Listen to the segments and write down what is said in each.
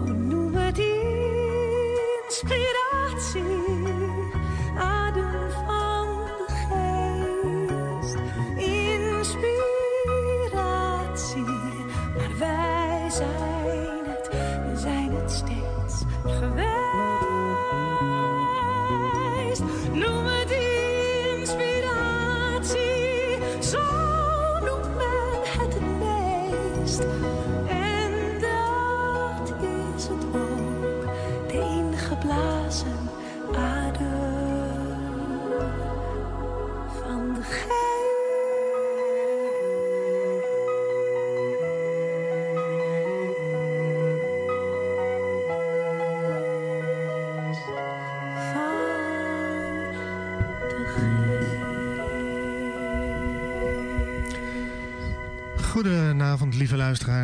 Oh no.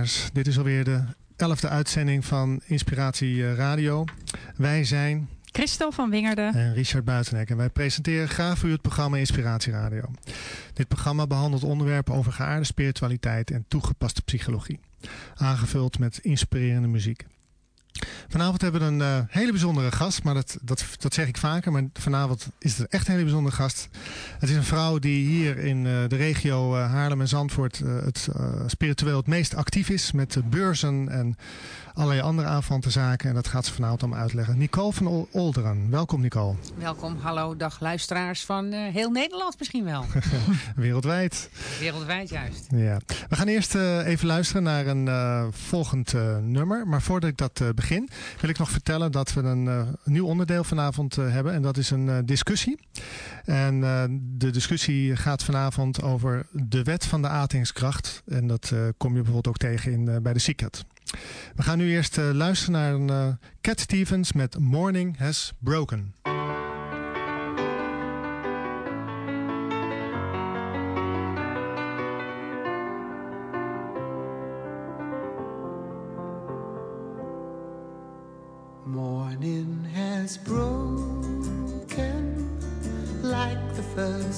Luisteraars. Dit is alweer de elfde uitzending van Inspiratie eh, Radio. Wij zijn... Christel van Wingerden. En Richard Buitenek. En wij presenteren graag voor u het programma Inspiratie Radio. Dit programma behandelt onderwerpen over geaarde spiritualiteit en toegepaste psychologie. Aangevuld met inspirerende muziek. Vanavond hebben we een uh, hele bijzondere gast, maar dat, dat, dat zeg ik vaker. Maar vanavond is het echt een hele bijzondere gast. Het is een vrouw die hier in uh, de regio uh, Haarlem en Zandvoort het spiritueel het meest actief is. Met beurzen en allerlei andere aanvante zaken. En dat gaat ze vanavond allemaal uitleggen. Nicole van Olderen. Welkom Nicole. Welkom, hallo, dag luisteraars van heel Nederland misschien wel. Wereldwijd. Wereldwijd juist. Ja. We gaan eerst even luisteren naar een volgend nummer. Maar voordat ik dat begin wil ik nog vertellen dat we een uh, nieuw onderdeel vanavond uh, hebben. En dat is een uh, discussie. En de discussie gaat vanavond over de wet van de atingskracht. En dat kom je bijvoorbeeld ook tegen in, bij de Secret. We gaan nu eerst luisteren naar een Cat Stevens met Morning Has Broken.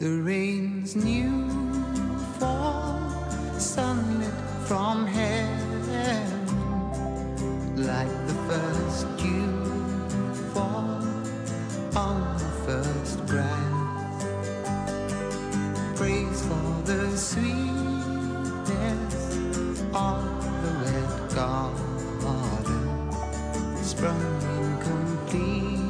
the rain's new fall, sunlit from heaven, like the first dew fall on the first grass. Praise for the sweetness of the red garden, sprung in completeness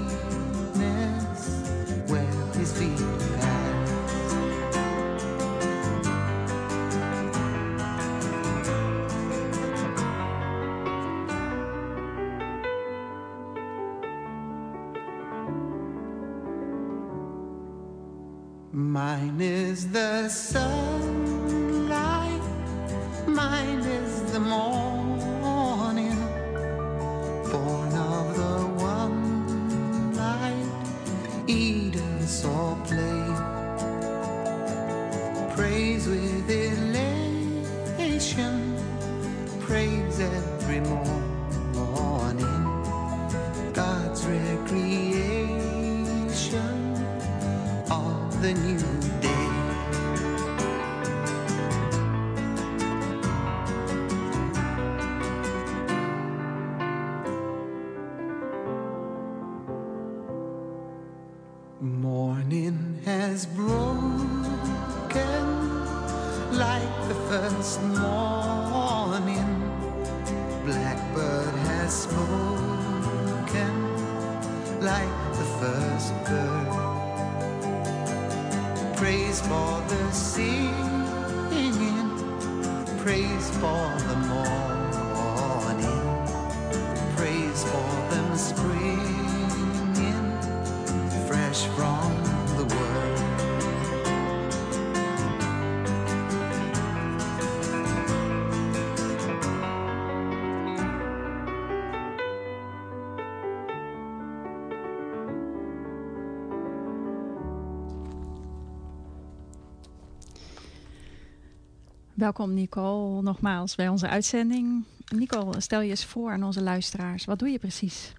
Welkom Nicole nogmaals bij onze uitzending. Nicole, stel je eens voor aan onze luisteraars. Wat doe je precies?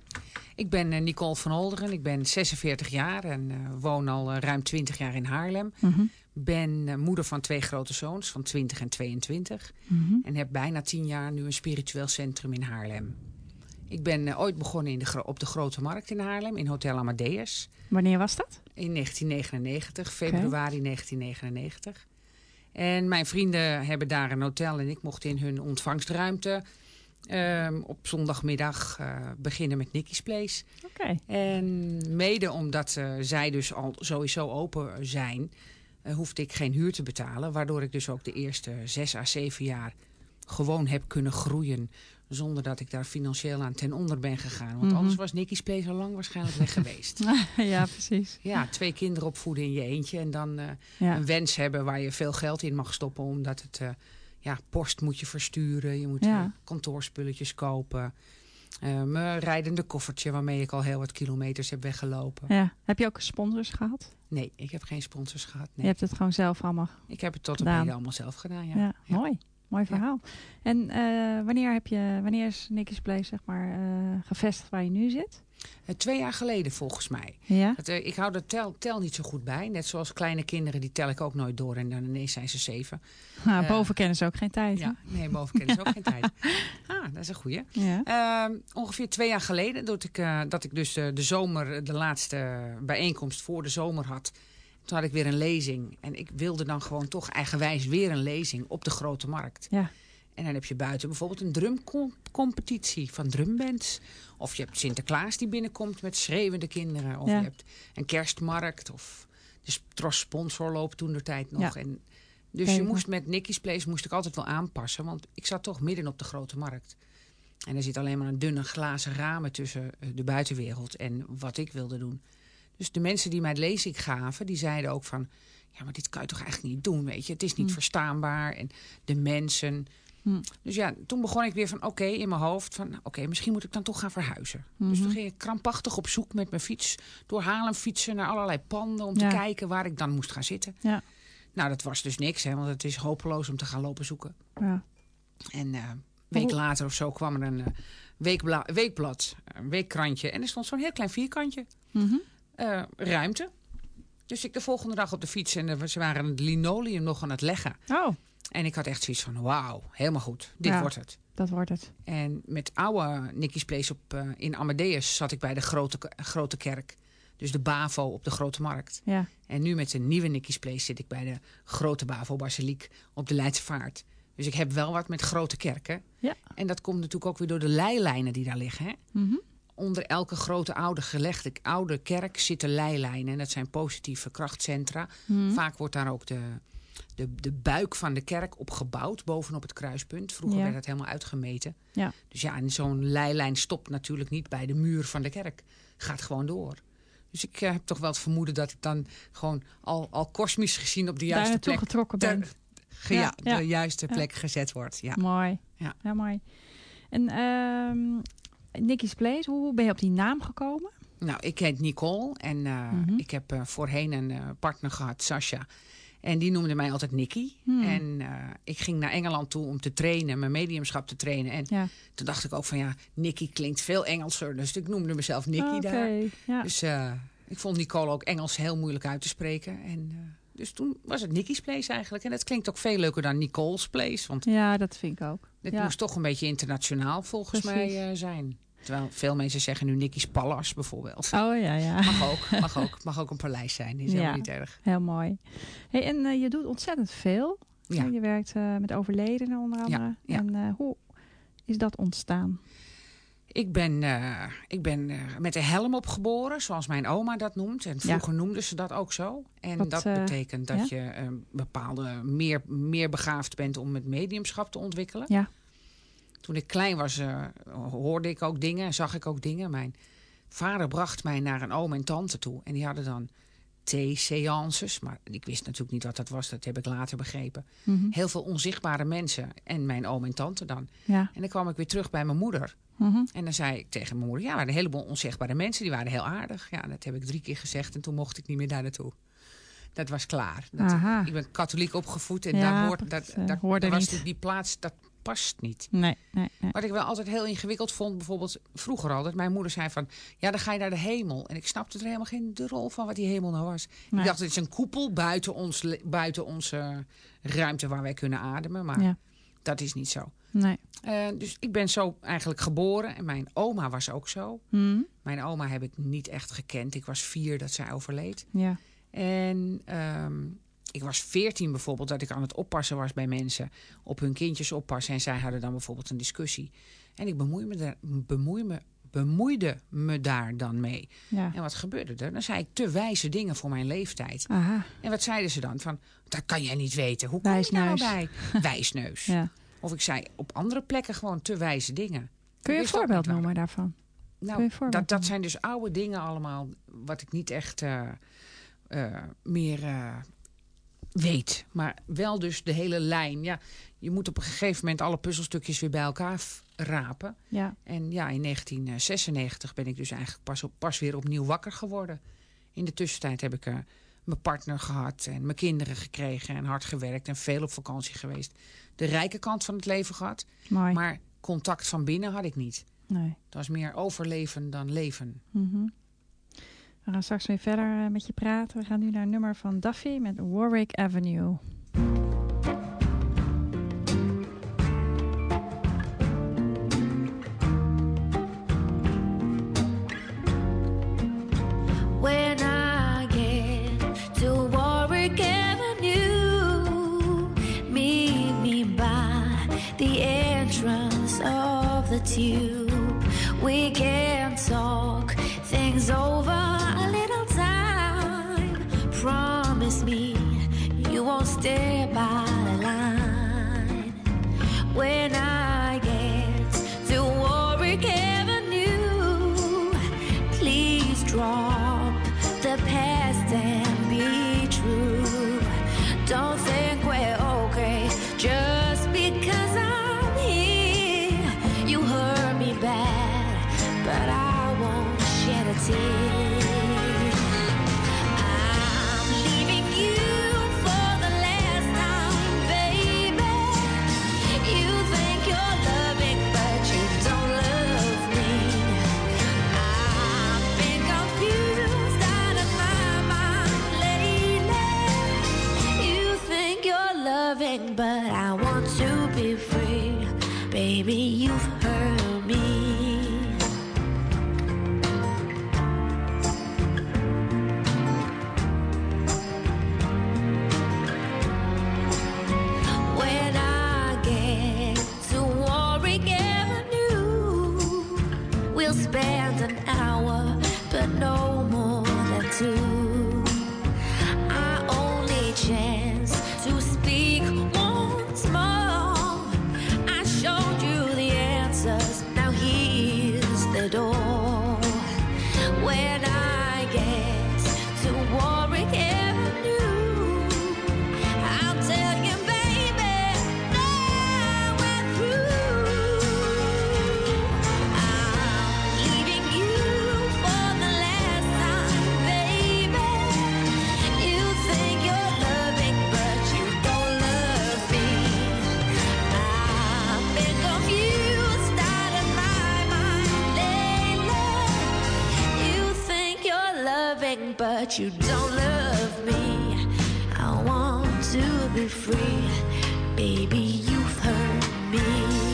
Ik ben uh, Nicole van Olderen. Ik ben 46 jaar en uh, woon al uh, ruim 20 jaar in Haarlem. Mm -hmm. Ben moeder van twee grote zoons van 20 en 22. Mm -hmm. En heb bijna 10 jaar nu een spiritueel centrum in Haarlem. Ik ben ooit begonnen in de, op de Grote Markt in Haarlem, in Hotel Amadeus. Wanneer was dat? In 1999, februari okay. 1999. En mijn vrienden hebben daar een hotel en ik mocht in hun ontvangstruimte um, op zondagmiddag uh, beginnen met Nicky's Place. Okay. En mede omdat uh, zij dus al sowieso open zijn, uh, hoefde ik geen huur te betalen. Waardoor ik dus ook de eerste zes à zeven jaar gewoon heb kunnen groeien. Zonder dat ik daar financieel aan ten onder ben gegaan. Want Mhm. mm -hmm. anders was Nicky's Place al lang waarschijnlijk weg geweest. ja, precies. Ja, twee kinderen opvoeden in je eentje. En dan uh, ja. een wens hebben waar je veel geld in mag stoppen. Omdat het, uh, ja, post moet je versturen. Je moet ja. uh, kantoorspulletjes kopen. Mijn rijdende koffertje waarmee ik al heel wat kilometers heb weggelopen. Ja. Heb je ook sponsors gehad? Nee, ik heb geen sponsors gehad. Nee. Je hebt het gewoon zelf allemaal Ik heb het tot op heden allemaal zelf gedaan, ja. ja, ja. Mooi. Mooi verhaal. Ja. En uh, wanneer, heb je, wanneer is Nicky's Place zeg maar, uh, gevestigd waar je nu zit? Uh, twee jaar geleden volgens mij. Ja? Het, ik hou de tel, tel niet zo goed bij. Net zoals kleine kinderen, die tel ik ook nooit door. En dan ineens zijn ze zeven. Nou, boven kennen ze ook geen tijd. Ja, nee, boven kennen ze ook geen tijd. Ah, dat is een goeie. Ja. ongeveer twee jaar geleden, dat ik, dat ik dus de zomer, de laatste bijeenkomst voor de zomer had... Toen had ik weer een lezing. En ik wilde dan gewoon toch eigenwijs weer een lezing op de Grote Markt. Ja. En dan heb je buiten bijvoorbeeld een drumcompetitie van drumbands. Of je hebt Sinterklaas die binnenkomt met schreeuwende kinderen. Of ja. je hebt een kerstmarkt. Of de Tros Sponsor loopt toen de tijd nog. Ja. En dus je moest met Nicky's Place moest ik altijd wel aanpassen. Want ik zat toch midden op de Grote Markt. En er zit alleen maar een dunne glazen ramen tussen eh, de buitenwereld en wat ik wilde doen. Dus de mensen die mij het lezing gaven, die zeiden ook van... ja, maar dit kan je toch eigenlijk niet doen, weet je. Het is niet Hm. verstaanbaar en de mensen... Hm. Dus ja, toen begon ik weer van oké, okay, in mijn hoofd van... oké, okay, misschien moet ik dan toch gaan verhuizen. Mm -hmm. Dus toen ging ik krampachtig op zoek met mijn fiets... door Haarlem fietsen naar allerlei panden... om ja. te kijken waar ik dan moest gaan zitten. Ja. Nou, dat was dus niks, hè, want het is hopeloos om te gaan lopen zoeken. Ja. En uh, een week later of zo kwam er een uh, weekbla weekblad, een weekkrantje... en er stond zo'n heel klein vierkantje... Mm -hmm uh, ruimte. Dus ik de volgende dag op de fiets en ze waren het linoleum nog aan het leggen. Oh. En ik had echt zoiets van, wauw, helemaal goed. Dit ja, wordt het. Dat wordt het. En met oude Nicky's Place op, uh, in Amadeus zat ik bij de grote, grote kerk. Dus de BAVO op de Grote Markt. Ja. En nu met de nieuwe Nicky's Place zit ik bij de grote BAVO Basiliek op de Leidse Vaart. Dus ik heb wel wat met grote kerken. Ja. En dat komt natuurlijk ook weer door de leilijnen die daar liggen. Hè? Mm -hmm onder elke grote oude gelegde oude kerk zitten leilijnen. En dat zijn positieve krachtcentra. Hmm. Vaak wordt daar ook de, de, de buik van de kerk op gebouwd, bovenop het kruispunt. Vroeger ja. werd dat helemaal uitgemeten. Ja. Dus ja, en zo'n leilijn stopt natuurlijk niet bij de muur van de kerk. Gaat gewoon door. Dus ik uh, heb toch wel het vermoeden dat ik dan gewoon al, al kosmisch gezien op de juiste daar plek... getrokken ben. Ja, ja, de juiste plek gezet wordt. Ja. Mooi. Ja. mooi. En um, Nicky's Place, hoe ben je op die naam gekomen? Nou, ik heet Nicole en uh, Mhm. ik heb uh, voorheen een uh, partner gehad, Sasha. En die noemde mij altijd Nicky. Hmm. En ik ging naar Engeland toe om te trainen, mijn mediumschap te trainen. En ja. toen dacht ik ook van ja, Nicky klinkt veel Engelser. Dus ik noemde mezelf Nicky okay. daar. Ja. Dus eh, ik vond Nicole ook Engels heel moeilijk uit te spreken. En, dus toen was het Nicky's Place eigenlijk. En dat klinkt ook veel leuker dan Nicole's Place. Want ja, dat vind ik ook. Het ja. moest toch een beetje internationaal volgens Precies. mij zijn. Terwijl veel mensen zeggen nu Nicky's Palace bijvoorbeeld. Oh ja, ja. Mag ook, mag ook, mag ook een paleis zijn. Die is helemaal Ja. niet erg. Heel mooi. Hey, en uh, je doet ontzettend veel. Ja. Je werkt uh, met overledenen onder andere. ja. En hoe is dat ontstaan? Ik ben, uh, ik ben uh, met de helm opgeboren, zoals mijn oma dat noemt. En vroeger ja. noemden ze dat ook zo. En Wat, dat uh, betekent dat ja? je bepaalde meer, meer begaafd bent om het mediumschap te ontwikkelen. Ja. Toen ik klein was, hoorde ik ook dingen, zag ik ook dingen. Mijn vader bracht mij naar een oom en tante toe. En die hadden dan thee-seances. Maar ik wist natuurlijk niet wat dat was. Dat heb ik later begrepen. Mm -hmm. Heel veel onzichtbare mensen. En mijn oom en tante dan. Ja. En dan kwam ik weer terug bij mijn moeder. Mm -hmm. En dan zei ik tegen mijn moeder... ja, er waren een heleboel onzichtbare mensen. Die waren heel aardig. Ja, dat heb ik drie keer gezegd. En toen mocht ik niet meer daar naartoe. dat was klaar. Dat, ik ben katholiek opgevoed en Ja, daar hoort dat, dat, eh, daar, hoorde was niet. die- die plaats, dat past niet. Nee, nee, nee. Wat ik wel altijd heel ingewikkeld vond, bijvoorbeeld vroeger al, dat mijn moeder zei van, ja, dan ga je naar de hemel. En ik snapte er helemaal geen de rol van wat die hemel nou was. Nee. Ik dacht, het is een koepel buiten, ons, buiten onze ruimte waar wij kunnen ademen, maar Ja. dat is niet zo. Nee. Eh, dus ik ben zo eigenlijk geboren en mijn oma was ook zo. Hm? Mijn oma heb ik niet echt gekend. Ik was vier dat zij overleed. Ja. En ehm, ik was veertien bijvoorbeeld dat ik aan het oppassen was bij mensen. Op hun kindjes oppassen. En zij hadden dan bijvoorbeeld een discussie. En ik bemoei me daar, bemoei me, bemoeide me daar dan mee. Ja. En wat gebeurde er? Dan zei ik te wijze dingen voor mijn leeftijd. Aha. En wat zeiden ze dan? Van, dat kan jij niet weten. Hoe kom je nou bij? Wijsneus. Ja. Of ik zei op andere plekken gewoon te wijze dingen. Kun je een wist ook voorbeeld noemen daarvan? Een Nou, dat, dat zijn dus oude dingen allemaal, wat ik niet echt eh, eh, meer eh, weet. Maar wel dus de hele lijn. Ja, je moet op een gegeven moment alle puzzelstukjes weer bij elkaar rapen. Ja. En ja, in 1996 ben ik dus eigenlijk pas, op, pas weer opnieuw wakker geworden. In de tussentijd heb ik mijn partner gehad en mijn kinderen gekregen en hard gewerkt en veel op vakantie geweest. De rijke kant van het leven gehad, Mooi. maar contact van binnen had ik niet. Nee. Het was meer overleven dan leven. Mhm. We gaan straks weer verder eh, met je praten. We gaan nu naar een nummer van Duffy met Warwick Avenue. The. We can talk things over a little time. Promise me you won't stay by the line. When I but you don't love me. I want to be free, baby. You've hurt me.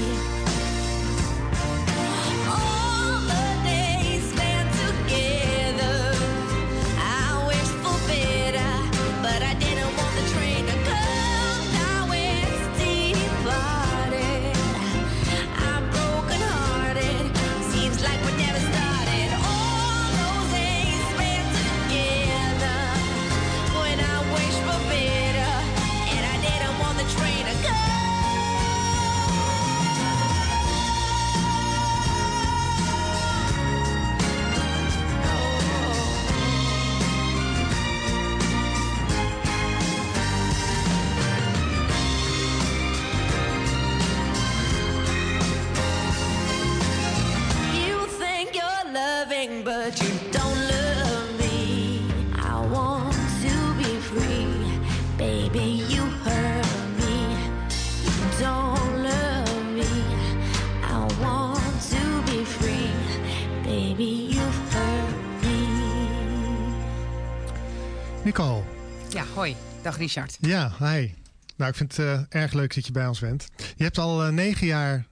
Richard. Ja, hi. Nou, ik vind het eh, erg leuk dat je bij ons bent. Je hebt al eh, negen jaar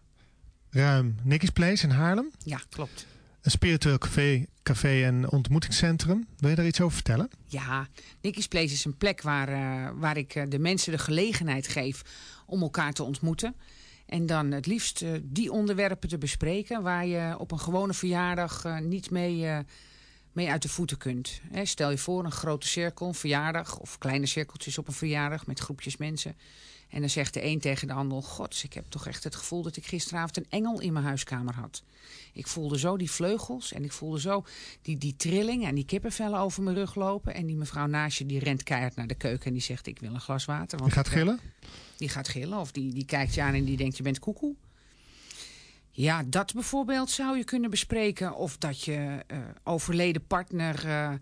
ruim Nicky's Place in Haarlem. Ja, klopt. Een spiritueel café, café en ontmoetingscentrum. Wil je daar iets over vertellen? Ja, Nicky's Place is een plek waar, eh, waar ik de mensen de gelegenheid geef om elkaar te ontmoeten. En dan het liefst die onderwerpen te bespreken waar je op een gewone verjaardag niet mee, mee uit de voeten kunt. Stel je voor een grote cirkel, een verjaardag of kleine cirkeltjes op een verjaardag met groepjes mensen. En dan zegt de een tegen de ander, god, ik heb toch echt het gevoel dat ik gisteravond een engel in mijn huiskamer had. Ik voelde zo die vleugels en ik voelde zo die, die trilling en die kippenvellen over mijn rug lopen. En die mevrouw naast je die rent keihard naar de keuken en die zegt ik wil een glas water. Want gaat ik, eh, gillen? die gaat gillen of die, die kijkt je aan en die denkt je bent koekoe. Ja, dat bijvoorbeeld zou je kunnen bespreken. Of dat je eh, overleden partner eh,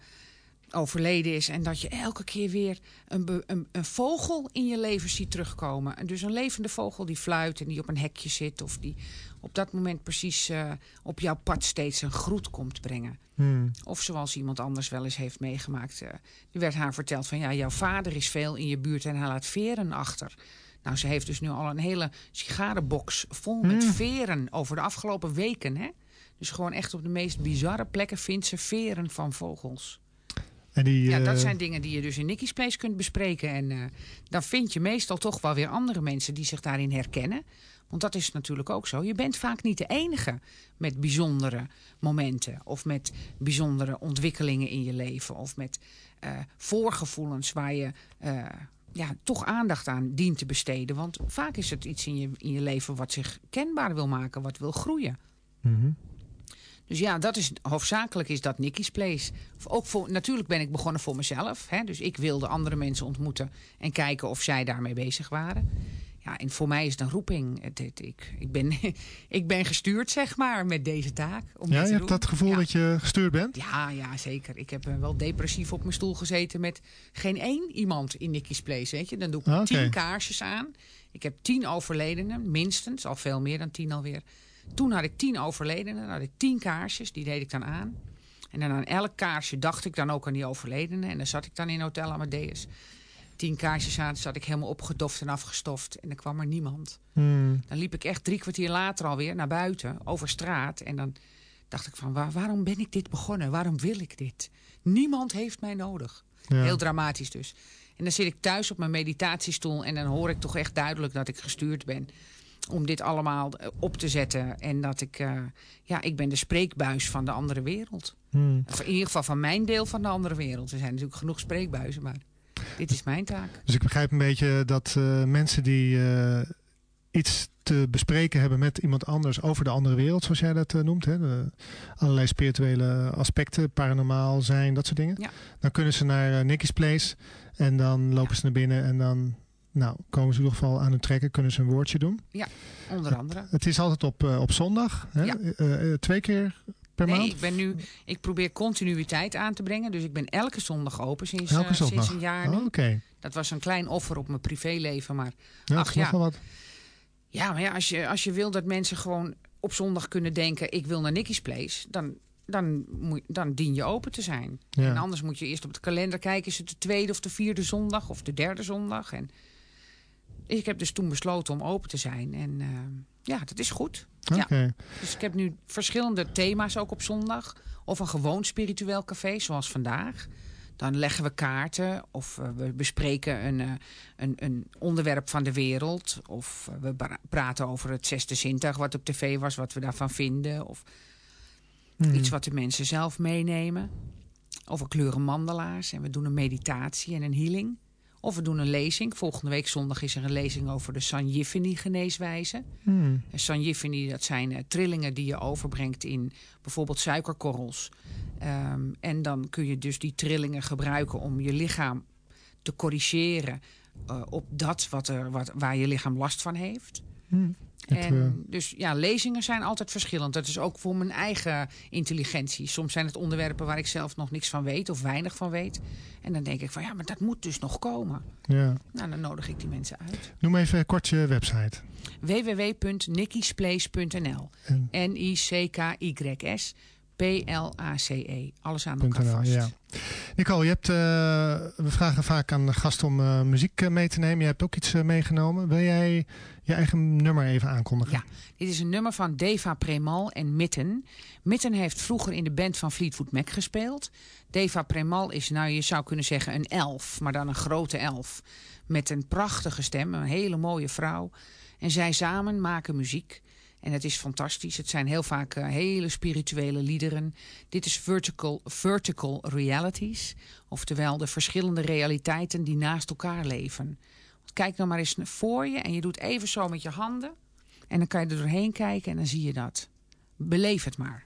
overleden is. En dat je elke keer weer een, een, een vogel in je leven ziet terugkomen. En dus een levende vogel die fluit en die op een hekje zit. Of die op dat moment precies eh, op jouw pad steeds een groet komt brengen. Hmm. Of zoals iemand anders wel eens heeft meegemaakt. er werd haar verteld van ja, jouw vader is veel in je buurt en hij laat veren achter. Nou, ze heeft dus nu al een hele sigarenbox vol met Hmm. veren over de afgelopen weken. Hè? Dus gewoon echt op de meest bizarre plekken vindt ze veren van vogels. En die, Ja, dat eh, zijn dingen die je dus in Nicky's Place kunt bespreken. En eh, dan vind je meestal toch wel weer andere mensen die zich daarin herkennen. Want dat is natuurlijk ook zo. Je bent vaak niet de enige met bijzondere momenten. Of met bijzondere ontwikkelingen in je leven. Of met eh, voorgevoelens waar je ja, toch aandacht aan dient te besteden. Want vaak is het iets in je, in je leven wat zich kenbaar wil maken. Wat wil groeien. mhm. Dus ja, dat is, hoofdzakelijk is dat Nicky's Place. Ook voor, natuurlijk ben ik begonnen voor mezelf. Hè, dus ik wilde andere mensen ontmoeten en kijken of zij daarmee bezig waren. Ja, en voor mij is het een roeping. Het, het- ik, ik, ben, ik ben gestuurd, zeg maar, met deze taak. Om Ja, je te hebt doen. dat gevoel Ja. dat je gestuurd bent? Ja, ja, zeker. Ik heb eh, wel depressief op mijn stoel gezeten met geen één iemand in Nicky's Place, weet je. Dan doe ik Ah, tien kaarsjes aan. Ik heb tien overledenen, minstens. Al veel meer dan tien alweer. Toen had ik tien overledenen, dan had ik tien kaarsjes. Die deed ik dan aan. En dan aan elk kaarsje dacht ik dan ook aan die overledenen. En dan zat ik dan in Hotel Amadeus. Tien kaarsjes aan, zat ik helemaal opgedoft en afgestoft. En dan kwam er niemand. Hmm. Dan liep ik echt drie kwartier later alweer naar buiten, over straat. En dan dacht ik van, waar, waarom ben ik dit begonnen? Waarom wil ik dit? Niemand heeft mij nodig. Ja. Heel dramatisch dus. En dan zit ik thuis op mijn meditatiestoel en dan hoor ik toch echt duidelijk dat ik gestuurd ben. Om dit allemaal eh, op te zetten. En dat ik, eh, ja, ik ben de spreekbuis van de andere wereld. Hmm. In ieder geval van mijn deel van de andere wereld. Er zijn natuurlijk genoeg spreekbuizen, maar dit is mijn taak. Dus ik begrijp een beetje dat eh, mensen die eh, iets te bespreken hebben met iemand anders over de andere wereld, zoals jij dat eh, noemt, hè, de, allerlei spirituele aspecten, paranormaal zijn, dat soort dingen. Ja. Dan kunnen ze naar Nicky's Place en dan lopen ze naar binnen en dan nou, komen ze in ieder geval aan hun trekken, kunnen ze een woordje doen. Onder andere. Het is altijd op, op zondag, hè? Ja. Twee keer per Nee, maand. ik ben nu. Ik probeer continuïteit aan te brengen. Dus ik ben elke zondag open sinds, Elke eh, zondag. sinds een jaar. nu. Oh, Oké, Dat was een klein offer op mijn privéleven. Maar ja, Ach, ja. wat. ja, maar ja, als, je, als je wil dat mensen gewoon op zondag kunnen denken: ik wil naar Nicky's Place, dan, dan, moet, dan dien je open te zijn. En anders moet je eerst op de kalender kijken: is het de tweede of de vierde zondag of de derde zondag? En ik heb dus toen besloten om open te zijn. En eh, ja, dat is goed. Ja. Dus ik heb nu verschillende thema's ook op zondag. Of een gewoon spiritueel café, zoals vandaag. Dan leggen we kaarten of eh, we bespreken een, eh, een, een onderwerp van de wereld. Of eh, we pra- praten over het zesde zintuig wat op tv was, wat we daarvan vinden. Of Hmm. iets wat de mensen zelf meenemen. Over kleuren mandala's en we doen een meditatie en een healing. Of we doen een lezing. Volgende week zondag is er een lezing over de Sanjifini geneeswijze. Hmm. En Sanjifini, dat zijn eh, trillingen die je overbrengt in bijvoorbeeld suikerkorrels. Ehm, en dan kun je dus die trillingen gebruiken om je lichaam te corrigeren eh, op dat wat er, wat, waar je lichaam last van heeft. Hmm. En eh, dus ja, lezingen zijn altijd verschillend. Dat is ook voor mijn eigen intelligentie. Soms zijn het onderwerpen waar ik zelf nog niks van weet of weinig van weet. En dan denk ik van ja, maar dat moet dus nog komen. ja. Nou, dan nodig ik die mensen uit. Noem even kort je website. www.nickysplace.nl En- N-I-C-K-Y-S P-L-A-C-E. Alles aan elkaar vast. ja. Nicole, je hebt, eh, we vragen vaak aan de gast om eh, muziek mee te nemen. Je hebt ook iets meegenomen. Wil jij eigen nummer even aankondigen? Ja. Dit is een nummer van Deva Premal en Mitten. Mitten heeft vroeger in de band van Fleetwood Mac gespeeld. Deva Premal is, nou je zou kunnen zeggen, een elf. Maar dan een grote elf. Met een prachtige stem, een hele mooie vrouw. En zij samen maken muziek. En het is fantastisch. Het zijn heel vaak eh, hele spirituele liederen. Dit is vertical, vertical realities. Oftewel de verschillende realiteiten die naast elkaar leven. Kijk nou maar eens voor je en je doet even zo met je handen. En dan kan je er doorheen kijken en dan zie je dat. Beleef het maar.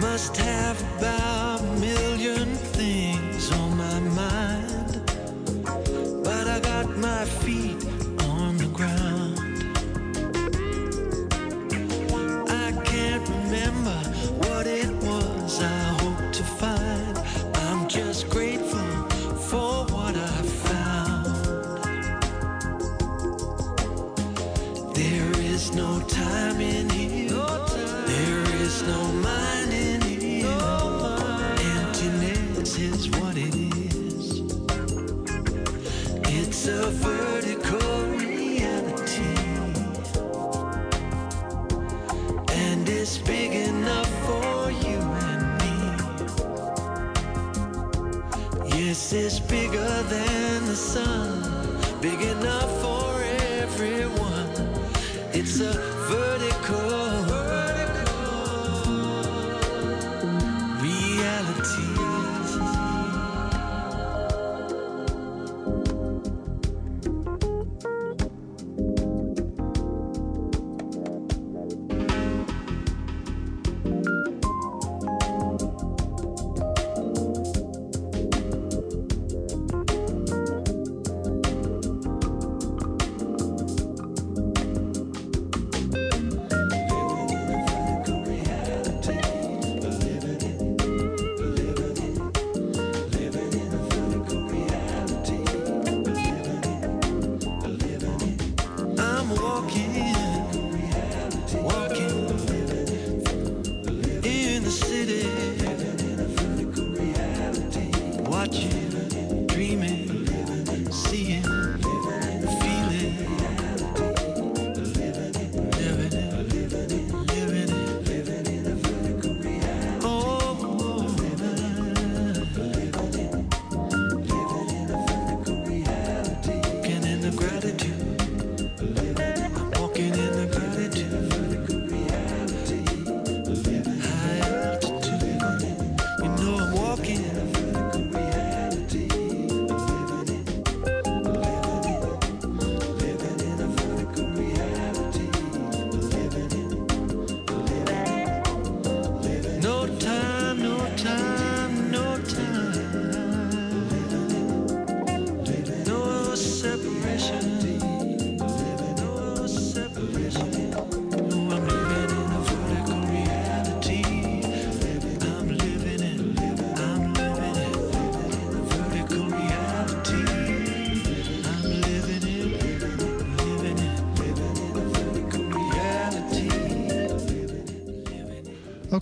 Must have about a million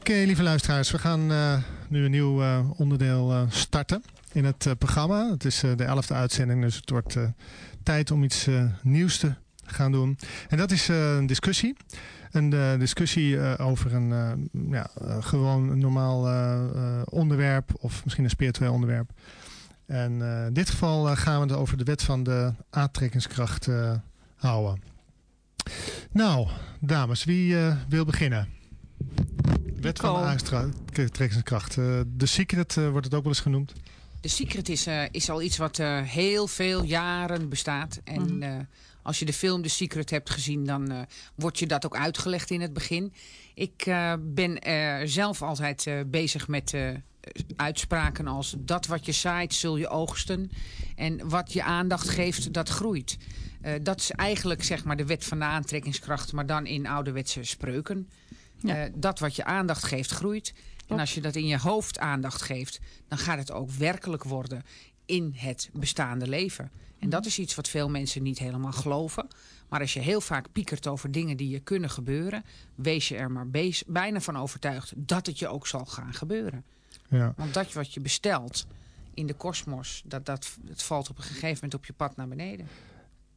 Oké, lieve luisteraars, we gaan eh, nu een nieuw eh, onderdeel eh, starten in het programma. Het is de elfde uitzending, dus het wordt tijd om iets nieuws te gaan doen. En dat is een discussie. Een discussie over een ja, gewoon een normaal onderwerp of misschien een spiritueel onderwerp. En in dit geval gaan we het over de wet van de aantrekkingskracht houden. Nou, dames, wie wil beginnen? Wet van de aantrekkingskracht. Eh, De secret eh, wordt het ook wel eens genoemd. De secret is, eh, is al iets wat eh, heel veel jaren bestaat. En Mhm. eh, als je de film The Secret hebt gezien, dan eh, wordt je dat ook uitgelegd in het begin. Ik eh, ben zelf altijd eh, bezig met eh, uitspraken als... dat wat je zaait, zul je oogsten. En wat je aandacht geeft, dat groeit. Eh, dat is eigenlijk zeg maar de wet van de aantrekkingskracht... maar dan in ouderwetse spreuken. Ja. Eh, dat wat je aandacht geeft, groeit. En als je dat in je hoofd aandacht geeft... dan gaat het ook werkelijk worden in het bestaande leven. En dat is iets wat veel mensen niet helemaal geloven. Maar als je heel vaak piekert over dingen die je kunnen gebeuren... wees je er maar bijna van overtuigd dat het je ook zal gaan gebeuren. Ja. Want dat wat je bestelt in de kosmos... Dat, dat, dat valt op een gegeven moment op je pad naar beneden.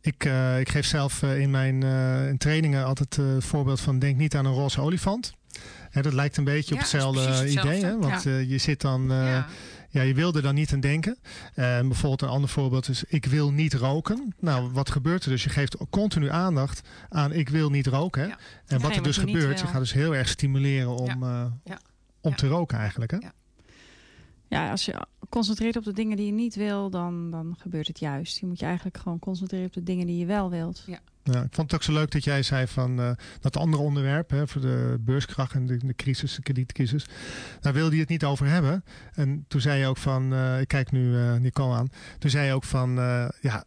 Ik, eh, ik geef zelf eh, in mijn eh, in trainingen altijd het voorbeeld van denk niet aan een roze olifant. Dat lijkt een beetje Ja, op hetzelfde idee. Hè? Want je zit dan... ja. Ja, je wil er dan niet aan denken. En bijvoorbeeld een ander voorbeeld is, ik wil niet roken. Nou, wat gebeurt er dus? Je geeft continu aandacht aan, ik wil niet roken. En wat er dus gebeurt, je gaat dus heel erg stimuleren om, om te roken eigenlijk. Hè? Ja. Als je concentreert op de dingen die je niet wil, dan, dan gebeurt het juist. Je moet je eigenlijk gewoon concentreren op de dingen die je wel wilt. Ja. Ja, ik vond het ook zo leuk dat jij zei van eh, dat andere onderwerp hè, voor de beurskracht en de, de crisis, de kredietcrisis. Daar wilde je het niet over hebben. En toen zei je ook van, eh, ik kijk nu eh Nicole aan. Toen zei je ook van, eh, ja,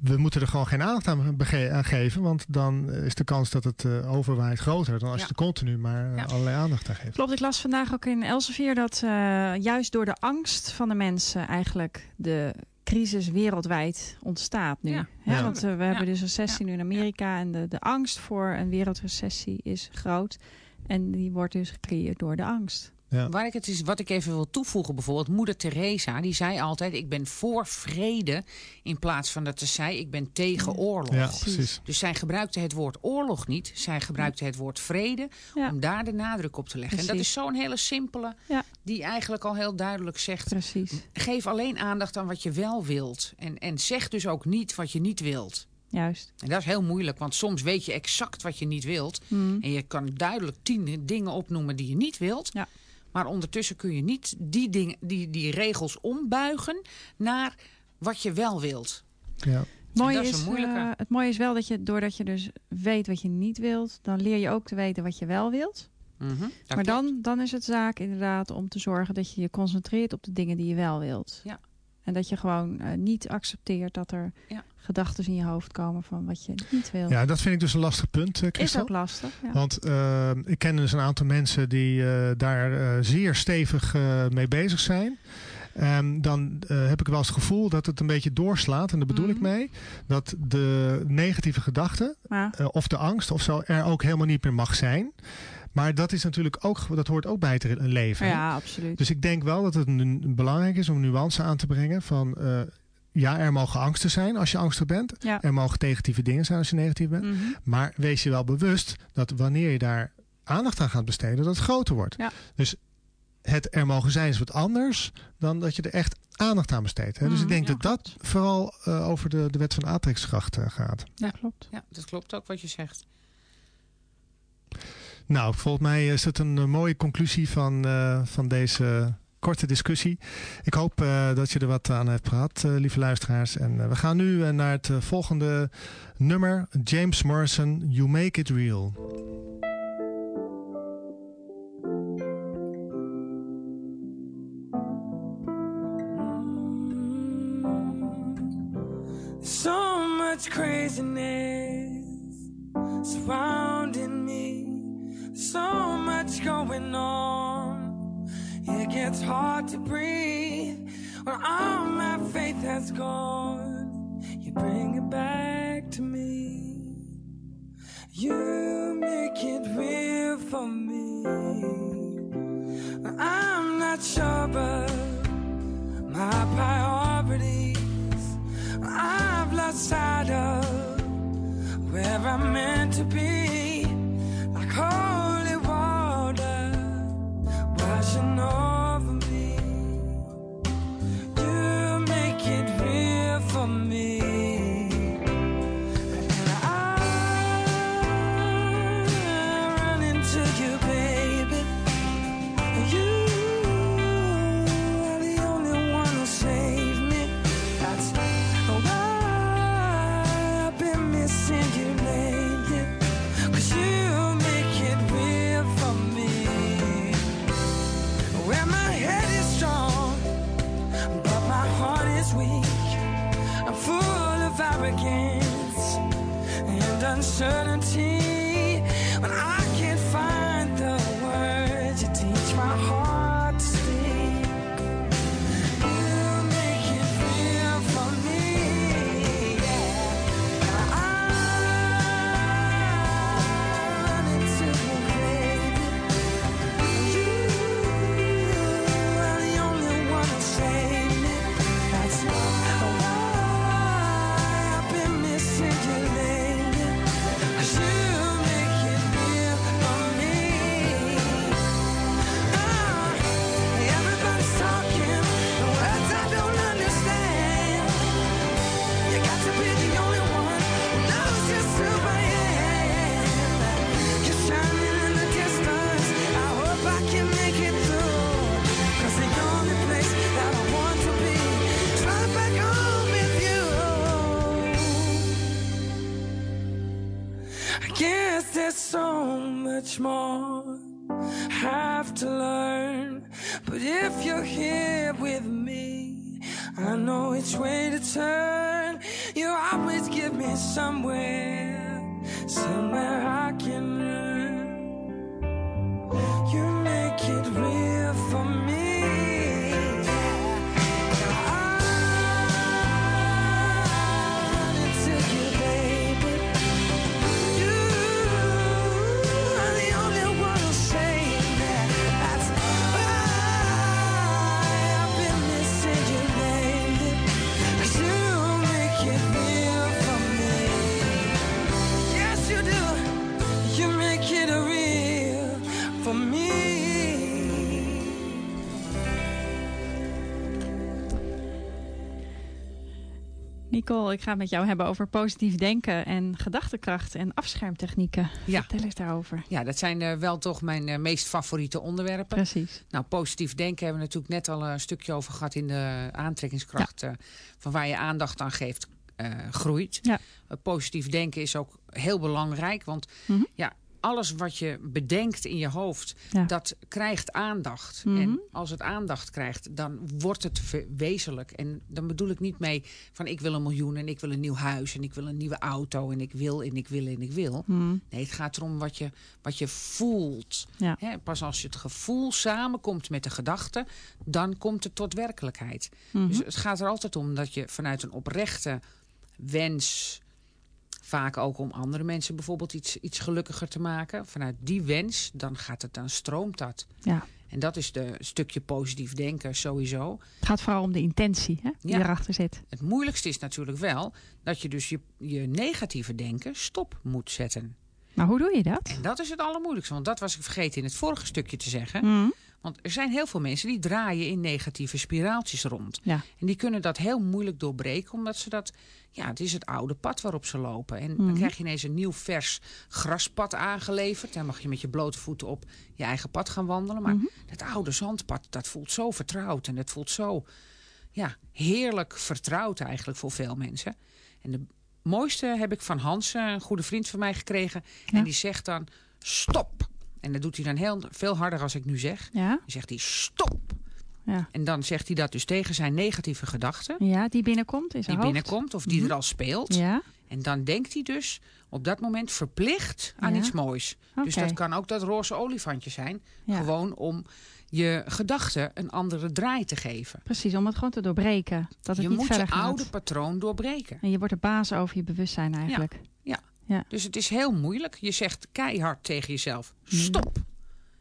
we moeten er gewoon geen aandacht aan, geven. Want dan is de kans dat het eh, overwaait groter dan als Ja. je er continu maar eh, Ja. allerlei aandacht aan geeft. Klopt, ik las vandaag ook in Elsevier dat eh, juist door de angst van de mensen eigenlijk de crisis wereldwijd ontstaat nu. Ja. Hè, Ja. Want we hebben dus recessie Ja. nu in Amerika en de, de angst voor een wereldrecessie is groot. En die wordt dus gecreëerd door de angst. Ja. Waar ik het is, wat ik even wil toevoegen, bijvoorbeeld moeder Teresa, die zei altijd: ik ben voor vrede, in plaats van dat ze zei: ik ben tegen oorlog. Ja, Precies. Dus zij gebruikte het woord oorlog niet, zij gebruikte het woord vrede Ja. om daar de nadruk op te leggen. En dat is zo'n hele simpele, Ja. die eigenlijk al heel duidelijk zegt: Precies. geef alleen aandacht aan wat je wel wilt. En, en zeg dus ook niet wat je niet wilt. Juist. En dat is heel moeilijk, want soms weet je exact wat je niet wilt. Hmm. En je kan duidelijk tien dingen opnoemen die je niet wilt. Ja. Maar ondertussen kun je niet die, dingen, die, die regels ombuigen naar wat je wel wilt. Ja. Dat is is, een moeilijke. eh, het mooie is wel dat je, doordat je dus weet wat je niet wilt, dan leer je ook te weten wat je wel wilt. Mhm, dat maar dan, dan is het zaak inderdaad om te zorgen dat je je concentreert op de dingen die je wel wilt. Ja. En dat je gewoon eh, niet accepteert dat er Ja. gedachten in je hoofd komen van wat je niet wil. ja, dat vind ik dus een lastig punt, eh, is ook lastig. Ja. Want eh, ik ken dus een aantal mensen die eh, daar eh, zeer stevig eh, mee bezig zijn. En dan eh, heb ik wel eens het gevoel dat het een beetje doorslaat. En daar bedoel ik Mhm. mee. Dat de negatieve gedachten eh, of de angst of zo er ook helemaal niet meer mag zijn. Maar dat is natuurlijk ook, dat hoort ook bij het leven. hè? ja, absoluut. Dus ik denk wel dat het belangrijk is om nuance aan te brengen van eh, ja, er mogen angsten zijn als je angstig bent. ja. Er mogen negatieve dingen zijn als je negatief bent. Mhm. Maar wees je wel bewust dat wanneer je daar aandacht aan gaat besteden, dat het groter wordt. Ja. Dus het er mogen zijn is wat anders dan dat je er echt aandacht aan besteedt. Hè? Dus ik Mhm, denk ja, dat dat vooral eh, over de, de wet van aantrekkingskracht eh, gaat. Ja, klopt. Ja, dat klopt ook wat je zegt. Nou, volgens mij is het een eh, mooie conclusie van, eh, van deze korte discussie. Ik hoop eh, dat je er wat aan hebt gehad, eh, lieve luisteraars. En we gaan nu naar het volgende nummer. James Morrison, You Make It Real. So much craziness surrounding me. So much going on. It gets hard to breathe when all my faith has gone. You bring it back to me. You make it real for me. I'm not sure, but my priorities I've lost sight of where I'm meant to be, like water rational uncertainty. Nicole, ik ga het met jou hebben over positief denken en gedachtekracht en afschermtechnieken. Ja. Vertel eens daarover. Ja, dat zijn eh, wel toch mijn eh, meest favoriete onderwerpen. Precies. Nou, positief denken hebben we natuurlijk net al een stukje over gehad in de aantrekkingskracht. eh, van waar je aandacht aan geeft, groeit. Ja. Positief denken is ook heel belangrijk. Want Mhm. ja, alles wat je bedenkt in je hoofd, Ja. dat krijgt aandacht. Mhm. En als het aandacht krijgt, dan wordt het wezenlijk. En dan bedoel ik niet mee van ik wil een miljoen en ik wil een nieuw huis en ik wil een nieuwe auto en ik wil en ik wil en ik wil. Mhm. Nee, het gaat erom wat je, wat je voelt. Ja. Pas als je het gevoel samenkomt met de gedachte, dan komt het tot werkelijkheid. Mhm. Dus het gaat er altijd om dat je vanuit een oprechte wens, vaak ook om andere mensen bijvoorbeeld iets, iets gelukkiger te maken, vanuit die wens, dan gaat het, dan stroomt dat. Ja. En dat is de stukje positief denken sowieso. Het gaat vooral om de intentie hè, die Ja. erachter zit. Het moeilijkste is natuurlijk wel dat je dus je, je negatieve denken stop moet zetten. Maar hoe doe je dat? En dat is het allermoeilijkste, want dat was ik vergeten in het vorige stukje te zeggen. Mhm. Want er zijn heel veel mensen die draaien in negatieve spiraaltjes rond. Ja. En die kunnen dat heel moeilijk doorbreken, omdat ze dat... Ja, het is het oude pad waarop ze lopen. En dan Mhm. krijg je ineens een nieuw vers graspad aangeleverd. Dan mag je met je blote voeten op je eigen pad gaan wandelen. Maar Mhm. dat oude zandpad, dat voelt zo vertrouwd. En dat voelt zo ja, heerlijk vertrouwd eigenlijk voor veel mensen. En de mooiste heb ik van Hans, een goede vriend van mij, gekregen. Ja. En die zegt dan, stop. En dat doet hij dan heel veel harder als ik nu zeg. Ja. Dan zegt hij stop. Ja. En dan zegt hij dat dus tegen zijn negatieve gedachte. ja, die binnenkomt in zijn Die hoofd. binnenkomt of die Mhm. er al speelt. Ja, En dan denkt hij dus op dat moment verplicht aan Ja. iets moois. Dus dat kan ook dat roze olifantje zijn. ja. Gewoon om je gedachten een andere draai te geven. precies. Om het gewoon te doorbreken. Dat het Je niet moet je verder gaat. oude patroon doorbreken. En je wordt de baas over je bewustzijn eigenlijk. Dus het is heel moeilijk. Je zegt keihard tegen jezelf, Mhm. stop. En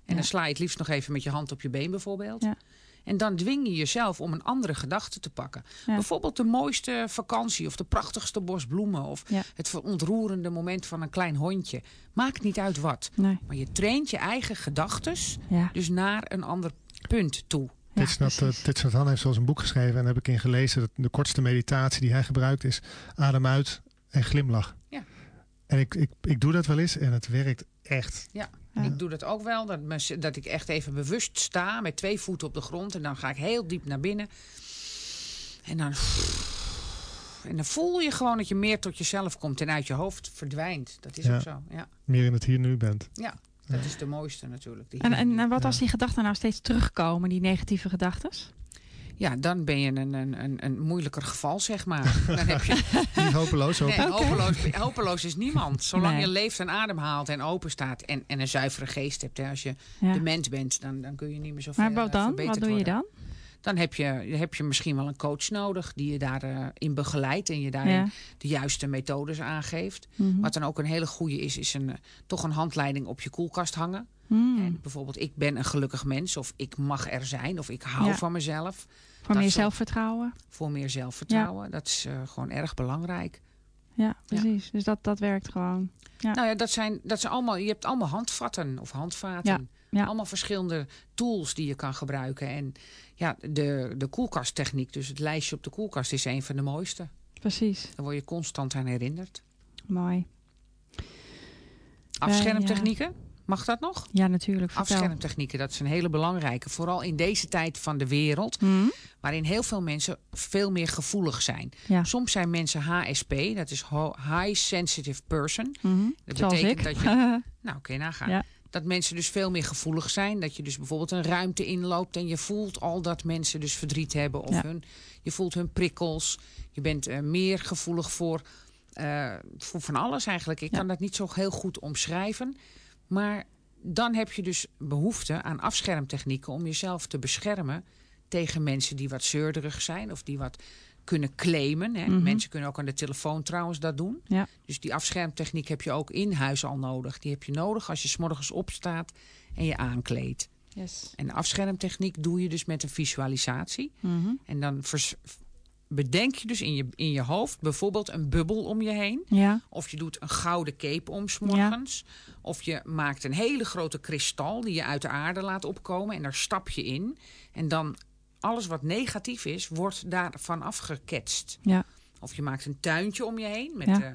Ja. dan sla je het liefst nog even met je hand op je been bijvoorbeeld. Ja. En dan dwing je jezelf om een andere gedachte te pakken. Ja. Bijvoorbeeld de mooiste vakantie of de prachtigste bos bloemen... of Ja. het verontroerende moment van een klein hondje. Maakt niet uit wat. Nee. Maar je traint je eigen gedachtes Ja. dus naar een ander punt toe. Ja, uh, Thich Nhat Hanh heeft zoals een boek geschreven en daar heb ik in gelezen dat de kortste meditatie die hij gebruikt is adem uit en glimlach. En ik, ik, ik doe dat wel eens en het werkt echt. Ja. Ik doe dat ook wel. Dat, me- dat ik echt even bewust sta met twee voeten op de grond. En dan ga ik heel diep naar binnen. En dan... En dan voel je gewoon dat je meer tot jezelf komt en uit je hoofd verdwijnt. Dat is Ja. ook zo. Ja, Meer in het hier nu bent. ja dat is de mooiste natuurlijk. En, en, en wat Ja. als die gedachten nou steeds terugkomen, die negatieve gedachten? Ja, dan ben je een, een, een, een moeilijker geval, zeg maar. Dan heb je, Niet hopeloos, nee, hopeloos, hopeloos is niemand. Zolang Nee. je leeft en ademhaalt en open staat en, en een zuivere geest hebt. Hè. Als je Ja. dement bent, dan, dan kun je niet meer zo ver Maar wat dan? verbeterd Wat doe je worden. dan? Dan heb je, heb je misschien wel een coach nodig die je daarin in begeleidt en je daarin Ja. de juiste methodes aangeeft. Mhm. Wat dan ook een hele goede is, is een, eh, toch een handleiding op je koelkast hangen. Hmm. En bijvoorbeeld, ik ben een gelukkig mens, of ik mag er zijn, of ik hou Ja. van mezelf. Voor meer zelfvertrouwen. Voor meer zelfvertrouwen. Dat is eh, gewoon erg belangrijk. Ja, precies. Dus dat, dat werkt gewoon. Ja. Nou ja, dat zijn, dat zijn allemaal, je hebt allemaal handvatten of handvaten. Ja. Allemaal verschillende tools die je kan gebruiken. En ja, de, de koelkasttechniek, dus het lijstje op de koelkast, is een van de mooiste. Precies. Daar word je constant aan herinnerd. Mooi. Afschermtechnieken, mag dat nog? Ja, natuurlijk. Vertel. Afschermtechnieken, dat is een hele belangrijke. Vooral in deze tijd van de wereld, Hmm? waarin heel veel mensen veel meer gevoelig zijn. Ja. Soms zijn mensen HSP, dat is High Sensitive Person. Mhm. Dat Zoals betekent ik. dat je- Nou, kun je nagaan. Ja. Dat mensen dus veel meer gevoelig zijn. Dat je dus bijvoorbeeld een ruimte inloopt en je voelt al dat mensen dus verdriet hebben. Of Ja. hun, je voelt hun prikkels. Je bent eh, meer gevoelig voor, eh, voor van alles eigenlijk. Ik Ja. kan dat niet zo heel goed omschrijven. Maar dan heb je dus behoefte aan afschermtechnieken om jezelf te beschermen tegen mensen die wat zeurderig zijn of die wat kunnen claimen. Hè. Mhm. Mensen kunnen ook aan de telefoon trouwens dat doen. Ja. Dus die afschermtechniek heb je ook in huis al nodig. Die heb je nodig als je 's morgens opstaat en je aankleedt. Yes. En de afschermtechniek doe je dus met een visualisatie. Mhm. En dan bedenk je dus in je, in je hoofd bijvoorbeeld een bubbel om je heen. Ja. Of je doet een gouden cape om 's morgens. Of je maakt een hele grote kristal die je uit de aarde laat opkomen. En daar stap je in. En dan alles wat negatief is, wordt daarvan afgeketst. Ja. Of je maakt een tuintje om je heen met Ja. eh,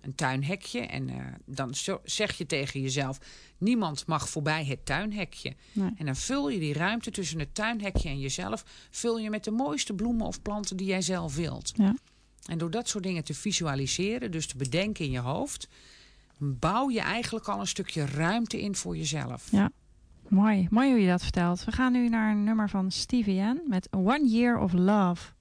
een tuinhekje. En eh, dan zeg je tegen jezelf, niemand mag voorbij het tuinhekje. Nee. En dan vul je die ruimte tussen het tuinhekje en jezelf... vul je met de mooiste bloemen of planten die jij zelf wilt. Ja. En door dat soort dingen te visualiseren, dus te bedenken in je hoofd... bouw je eigenlijk al een stukje ruimte in voor jezelf. Ja. Mooi. Mooi hoe je dat vertelt. We gaan nu naar een nummer van Stevie N met One Year of Love.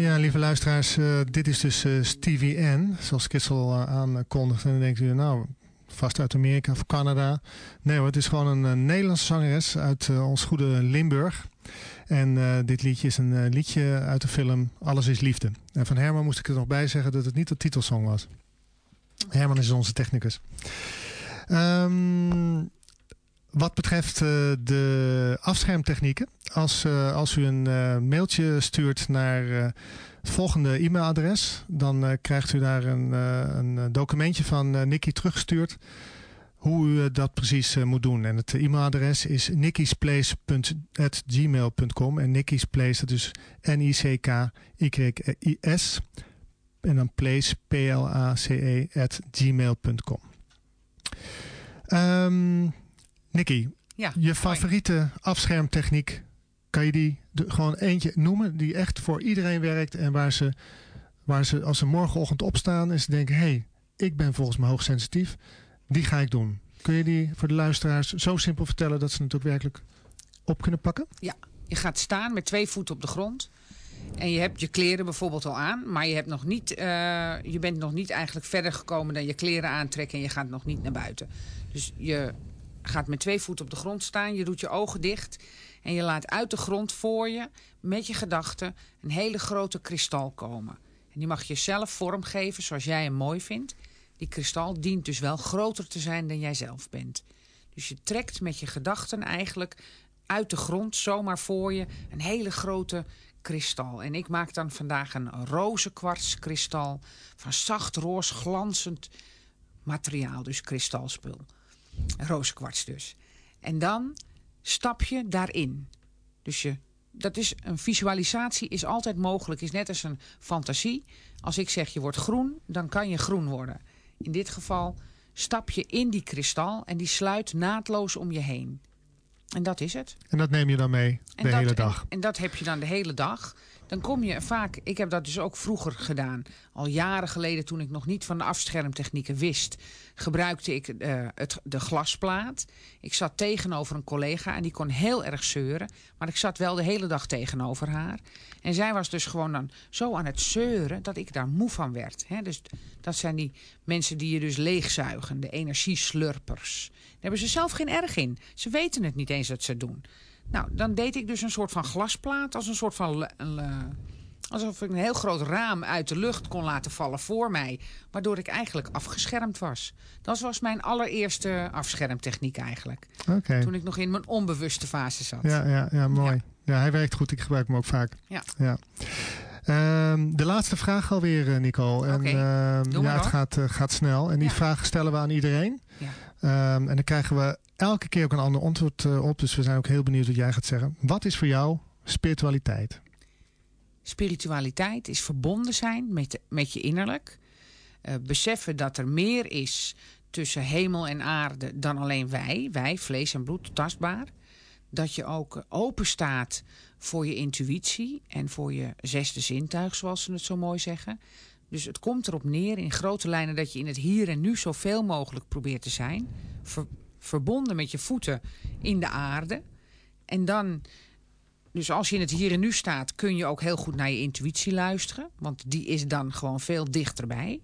Ja, lieve luisteraars, eh, dit is dus eh, Stevie N, zoals Kissel uh, aankondigt. En dan denkt u, nou, vast uit Amerika of Canada. Nee hoor, het is gewoon een, eh, Nederlandse zangeres uit eh, ons goede Limburg. En eh, dit liedje is een eh, liedje uit de film Alles is Liefde. En van Herman moest ik er nog bij zeggen dat het niet de titelsong was. Herman is onze technicus. Ehm, wat betreft eh, de afschermtechnieken, als, eh, als u een eh, mailtje stuurt naar het volgende e-mailadres, dan krijgt u daar een, een documentje van Nicky teruggestuurd hoe u dat precies moet doen. En het e-mailadres is nickysplace.gmail.com en Nicky's Place, dat is N-I-C-K-Y-I-S en dan place, P-L-A-C-E, gmail.com. Nicky, Ja, je favoriete afschermtechniek, kan je die de- gewoon eentje noemen die echt voor iedereen werkt en waar ze, waar ze als ze morgenochtend opstaan en ze denken, hé, hey, ik ben volgens mij hoogsensitief, die ga ik doen. Kun je die voor de luisteraars zo simpel vertellen dat ze het ook werkelijk op kunnen pakken? Je gaat staan met twee voeten op de grond. En je hebt je kleren bijvoorbeeld al aan. Maar je, hebt nog niet, eh, je bent nog niet eigenlijk verder gekomen dan je kleren aantrekken. En je gaat nog niet naar buiten. Dus je gaat met twee voeten op de grond staan. Je doet je ogen dicht. En je laat uit de grond voor je, met je gedachten, een hele grote kristal komen. En die mag je zelf vormgeven zoals jij hem mooi vindt. Die kristal dient dus wel groter te zijn dan jij zelf bent. Dus je trekt met je gedachten eigenlijk uit de grond zomaar voor je een hele grote kristal. En ik maak dan vandaag een rozenkwartskristal van zacht roos glanzend materiaal, dus kristalspul. Rozenkwarts dus. En dan stap je daarin. Dus je, dat is een visualisatie is altijd mogelijk, is net als een fantasie. Als ik zeg je wordt groen, dan kan je groen worden. In dit geval stap je in die kristal en die sluit naadloos om je heen. En dat is het. En dat neem je dan mee de dat, hele dag. En, en dat heb je dan de hele dag. Dan kom je vaak, ik heb dat dus ook vroeger gedaan. Al jaren geleden toen ik nog niet van de afschermtechnieken wist. Gebruikte ik eh, het, de glasplaat. Ik zat tegenover een collega en die kon heel erg zeuren. Maar ik zat wel de hele dag tegenover haar. En zij was dus gewoon dan zo aan het zeuren dat ik daar moe van werd. Dus dat zijn die mensen die je dus leegzuigen. De energieslurpers. Daar hebben ze zelf geen erg in. Ze weten het niet eens dat ze doen. Nou, dan deed ik dus een soort van glasplaat als een soort van Alsof ik een heel groot raam uit de lucht kon laten vallen voor mij. Waardoor ik eigenlijk afgeschermd was. Dat was mijn allereerste afschermtechniek eigenlijk. Toen ik nog in mijn onbewuste fase zat. Ja, ja, ja, mooi. Ja. hij werkt goed. Ik gebruik hem ook vaak. Ja. Ehm, de laatste vraag alweer, eh, Nicole. En, ehm, ja, het gaat, eh, gaat snel. En die Ja. vraag stellen we aan iedereen. Ja. Ehm, en dan krijgen we elke keer ook een ander antwoord eh, op. Dus we zijn ook heel benieuwd wat jij gaat zeggen. Wat is voor jou spiritualiteit? Spiritualiteit is verbonden zijn met, met je innerlijk. Eh, beseffen dat er meer is tussen hemel en aarde dan alleen wij. Wij, vlees en bloed, tastbaar. Dat je ook open staat voor je intuïtie en voor je zesde zintuig, zoals ze het zo mooi zeggen. Dus het komt erop neer in grote lijnen dat je in het hier en nu zoveel mogelijk probeert te zijn. Ver- verbonden met je voeten in de aarde. En dan, dus als je in het hier en nu staat, kun je ook heel goed naar je intuïtie luisteren. Want die is dan gewoon veel dichterbij.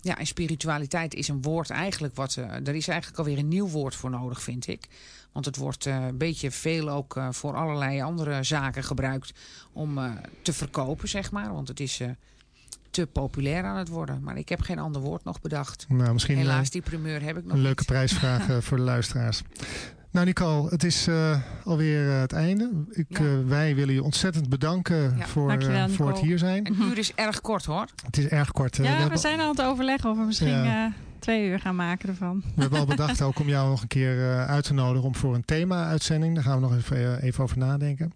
Ja, en spiritualiteit is een woord eigenlijk wat... eh er is eigenlijk alweer een nieuw woord voor nodig, vind ik. Want het wordt eh, een beetje veel ook eh, voor allerlei andere zaken gebruikt... om te verkopen, zeg maar. Want het is te populair aan het worden. Maar ik heb geen ander woord nog bedacht. Nou, misschien eh, Helaas, die primeur heb ik nog een leuke niet. prijsvraag eh, voor de luisteraars. Nou Nicole, het is eh, alweer eh, het einde. Ik, Ja. eh, wij willen je ontzettend bedanken Ja. voor, voor het hier zijn. Een uur is erg kort, hoor. Het is erg kort. Ja, we hebben- zijn aan het overleggen of we misschien Ja. twee uur gaan maken ervan. We hebben al bedacht ook om jou nog een keer uit te nodigen om voor een thema-uitzending. Daar gaan we nog even, even over nadenken.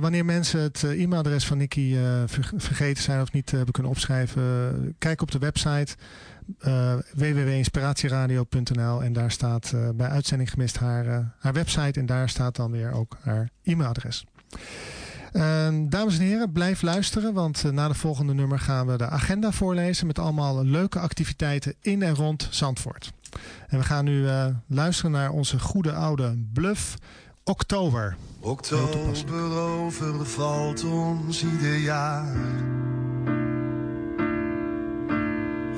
Wanneer mensen het e-mailadres van Nicky ver- vergeten zijn of niet hebben kunnen opschrijven, kijk op de website eh www.inspiratieradio.nl en daar staat eh, bij uitzending gemist haar, eh, haar website en daar staat dan weer ook haar e-mailadres. Eh, dames en heren, blijf luisteren, want na de volgende nummer gaan we de agenda voorlezen met allemaal leuke activiteiten in en rond Zandvoort. En we gaan nu luisteren naar onze goede oude bluff Oktober. Oktober overvalt ons ieder jaar.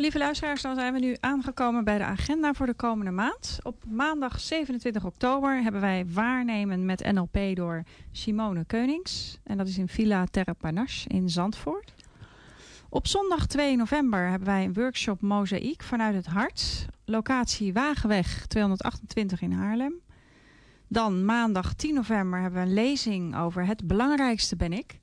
Lieve luisteraars, dan zijn we nu aangekomen bij de agenda voor de komende maand. Op maandag 27 oktober hebben wij waarnemen met NLP door Simone Keunings. En dat is in Villa Terre Panache in Zandvoort. Op zondag 2 november hebben wij een workshop Mozaïek vanuit het hart. Locatie Wagenweg 228 in Haarlem. Dan maandag 10 november hebben we een lezing over Het Belangrijkste ben ik.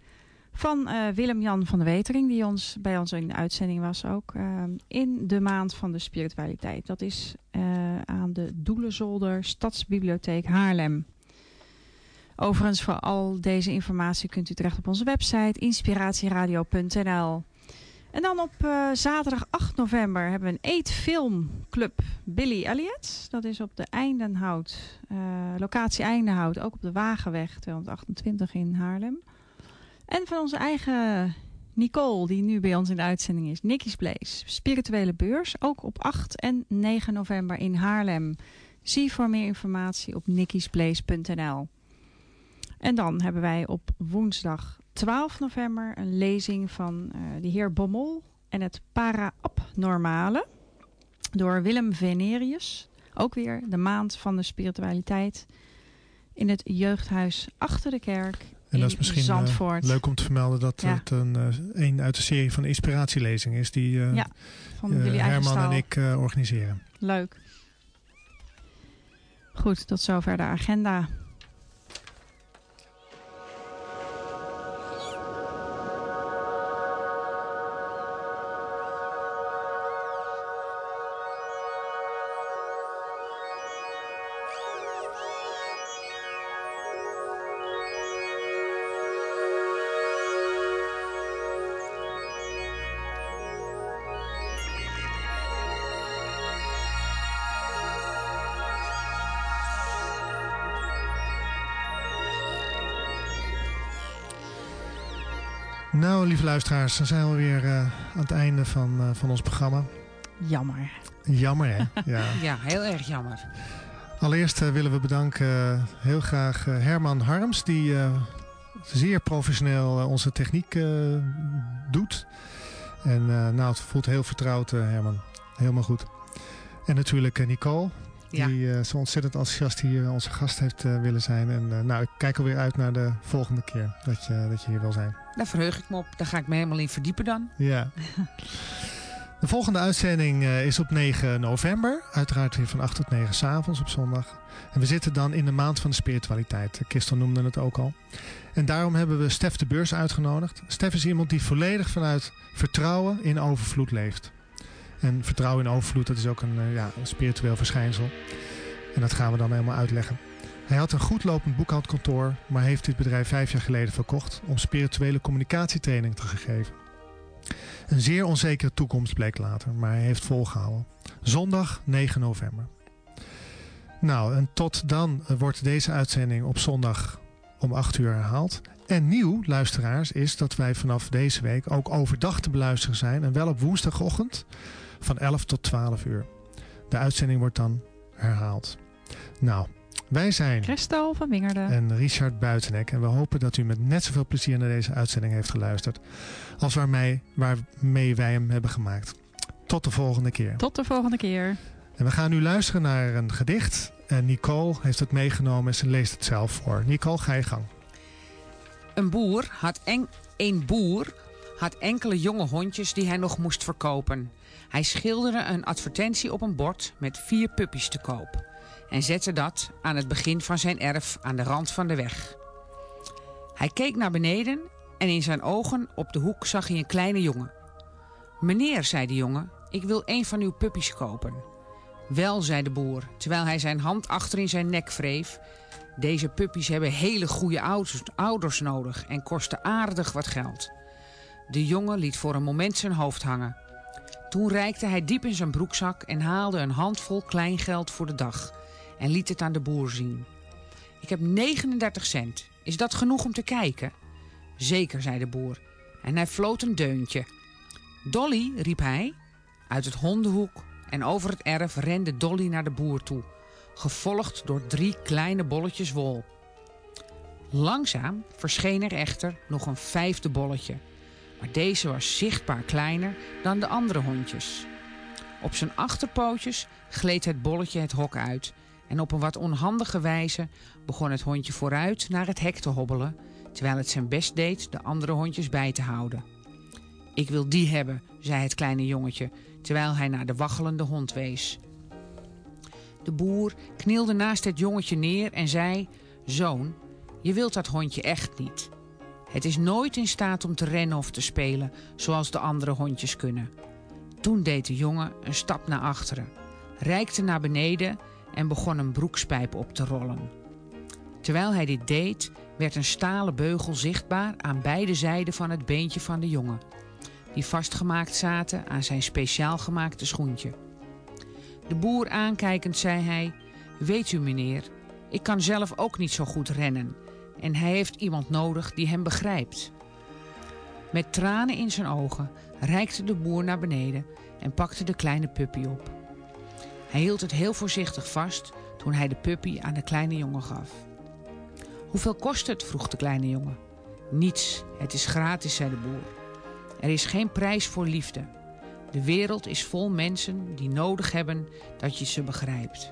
Van eh, Willem-Jan van de Wetering, die ons, bij ons in de uitzending was ook. eh, in de maand van de spiritualiteit. Dat is eh, aan de Doelenzolder Stadsbibliotheek Haarlem. Overigens, voor al deze informatie kunt u terecht op onze website inspiratieradio.nl. En dan op eh, zaterdag 8 november hebben we een eetfilmclub Billy Elliot. Dat is op de Eindenhout, locatie Eindenhout, ook op de Wagenweg 228 in Haarlem. En van onze eigen Nicole, die nu bij ons in de uitzending is. Nicky's Place, spirituele beurs, ook op 8 en 9 november in Haarlem. Zie voor meer informatie op nickysplace.nl. En dan hebben wij op woensdag 12 november een lezing van eh, de heer Bommel en het para-abnormale door Willem Venerius. Ook weer de maand van de spiritualiteit in het jeugdhuis achter de kerk En dat is misschien eh, leuk om te vermelden dat Ja. het een, eh, een uit de serie van inspiratielezingen is die eh, Ja, van Willy Herman en ik organiseren. Leuk. Goed, tot zover de agenda. Luisteraars, dan zijn we weer eh, aan het einde van, eh, van ons programma. Jammer. Jammer hè? ja. Ja, heel erg jammer. Allereerst eh, willen we bedanken eh, heel graag Herman Harms, die eh, zeer professioneel onze techniek eh, doet. En eh, nou, het voelt heel vertrouwd, eh, Herman. Helemaal goed. En natuurlijk Nicole, Ja. die zo ontzettend enthousiast hier onze gast heeft willen zijn. En eh, nou, ik kijk alweer uit naar de volgende keer dat je, dat je hier wil zijn. Daar verheug ik me op. Daar ga ik me helemaal in verdiepen dan. Ja. De volgende uitzending eh, is op 9 november. Uiteraard weer van 8 tot 9 s'avonds op zondag. En we zitten dan in de maand van de spiritualiteit. Christel noemde het ook al. En daarom hebben we Stef de Beurs uitgenodigd. Stef is iemand die volledig vanuit vertrouwen in overvloed leeft. En vertrouwen in overvloed, dat is ook een, eh, ja, een spiritueel verschijnsel. En dat gaan we dan helemaal uitleggen. Hij had een goed lopend boekhoudkantoor, maar heeft dit bedrijf vijf jaar geleden verkocht om spirituele communicatietraining te geven. Een zeer onzekere toekomst bleek later, maar hij heeft volgehouden. Zondag 9 november. Nou, en tot dan wordt deze uitzending op zondag om 8 uur herhaald. En nieuw, luisteraars, is dat wij vanaf deze week ook overdag te beluisteren zijn. En wel op woensdagochtend van 11 tot 12 uur. De uitzending wordt dan herhaald. Nou, wij zijn Christel van Wingerden. en Richard Buitenek. En we hopen dat u met net zoveel plezier naar deze uitzending heeft geluisterd. Als waarmee, waarmee wij hem hebben gemaakt. Tot de volgende keer. Tot de volgende keer. En we gaan nu luisteren naar een gedicht. En Nicole heeft het meegenomen en ze leest het zelf voor. Nicole, ga je gang. Een boer had en... een boer had enkele jonge hondjes die hij nog moest verkopen. Hij schilderde een advertentie op een bord met vier puppies te koop. En zette dat aan het begin van zijn erf aan de rand van de weg. Hij keek naar beneden en in zijn ogen op de hoek zag hij een kleine jongen. Meneer, zei de jongen, ik wil een van uw puppies kopen. Wel, zei de boer, terwijl hij zijn hand achter in zijn nek wreef. Deze puppies hebben hele goede ouders, nodig en kosten aardig wat geld. De jongen liet voor een moment zijn hoofd hangen. Toen reikte hij diep in zijn broekzak en haalde een handvol kleingeld voor de dag en liet het aan de boer zien. Ik heb 39 cent. Is dat genoeg om te kijken? Zeker, zei de boer. En hij floot een deuntje. Dolly, riep hij. Uit het hondenhoek en over het erf rende Dolly naar de boer toe, gevolgd door drie kleine bolletjes wol. Langzaam verscheen er echter nog een vijfde bolletje, maar deze was zichtbaar kleiner dan de andere hondjes. Op zijn achterpootjes gleed het bolletje het hok uit. En op een wat onhandige wijze begon het hondje vooruit naar het hek te hobbelen, terwijl het zijn best deed de andere hondjes bij te houden. Ik wil die hebben, zei het kleine jongetje, terwijl hij naar de waggelende hond wees. De boer knielde naast het jongetje neer en zei: Zoon, je wilt dat hondje echt niet. Het is nooit in staat om te rennen of te spelen zoals de andere hondjes kunnen. Toen deed de jongen een stap naar achteren, reikte naar beneden en begon een broekspijp op te rollen. Terwijl hij dit deed, werd een stalen beugel zichtbaar aan beide zijden van het beentje van de jongen, die vastgemaakt zaten aan zijn speciaal gemaakte schoentje. De boer aankijkend zei hij: Weet u, meneer, ik kan zelf ook niet zo goed rennen en hij heeft iemand nodig die hem begrijpt. Met tranen in zijn ogen reikte de boer naar beneden en pakte de kleine puppy op. Hij hield het heel voorzichtig vast toen hij de puppy aan de kleine jongen gaf. Hoeveel kost het? vroeg de kleine jongen. Niets, het is gratis, zei de boer. Er is geen prijs voor liefde. De wereld is vol mensen die nodig hebben dat je ze begrijpt.